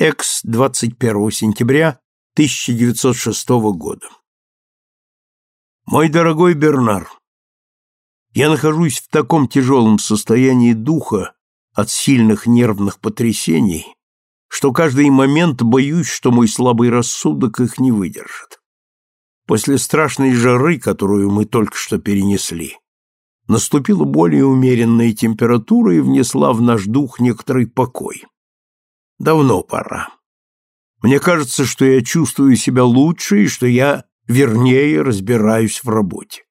Экс 21 сентября 1906 года. Мой дорогой Бернар, я нахожусь в таком тяжелом состоянии духа от сильных нервных потрясений, что каждый момент боюсь, что мой слабый рассудок их не выдержит. После страшной жары, которую мы только что перенесли, наступила более умеренная температура и внесла в наш дух некоторый покой. Давно пора. Мне кажется, что я чувствую себя лучше и что я вернее разбираюсь в работе.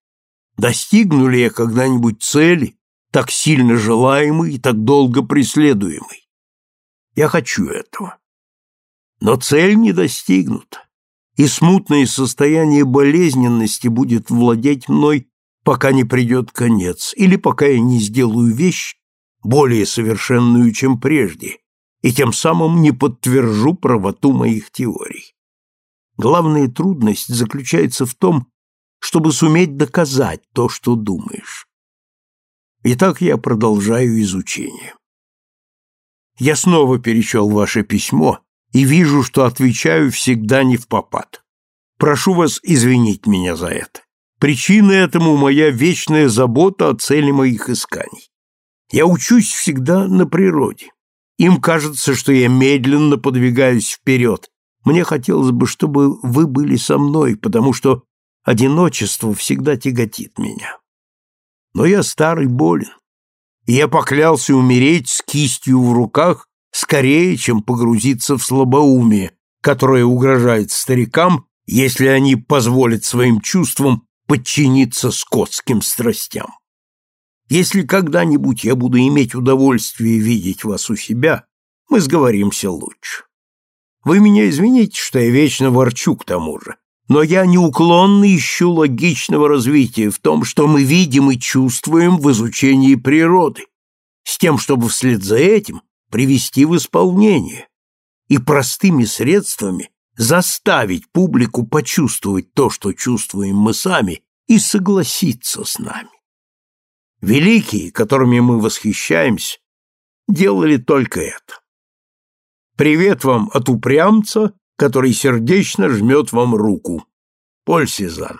Достигну ли я когда-нибудь цели, так сильно желаемой и так долго преследуемой? Я хочу этого. Но цель не достигнута, и смутное состояние болезненности будет владеть мной, пока не придет конец, или пока я не сделаю вещь более совершенную, чем прежде, и тем самым не подтвержу правоту моих теорий. Главная трудность заключается в том, чтобы суметь доказать то, что думаешь. Итак, я продолжаю изучение. Я снова перечел ваше письмо и вижу, что отвечаю всегда не в попад. Прошу вас извинить меня за это. Причина этому моя вечная забота о цели моих исканий. Я учусь всегда на природе. Им кажется, что я медленно подвигаюсь вперед. Мне хотелось бы, чтобы вы были со мной, потому что одиночество всегда тяготит меня. Но я старый болен, и я поклялся умереть с кистью в руках скорее, чем погрузиться в слабоумие, которое угрожает старикам, если они позволят своим чувствам подчиниться скотским страстям. Если когда-нибудь я буду иметь удовольствие видеть вас у себя, мы сговоримся лучше. Вы меня извините, что я вечно ворчу к тому же, но я неуклонно ищу логичного развития в том, что мы видим и чувствуем в изучении природы, с тем, чтобы вслед за этим привести в исполнение и простыми средствами заставить публику почувствовать то, что чувствуем мы сами, и согласиться с нами. Великие, которыми мы восхищаемся, делали только это. Привет вам от упрямца, который сердечно жмет вам руку. Поль Сезанн.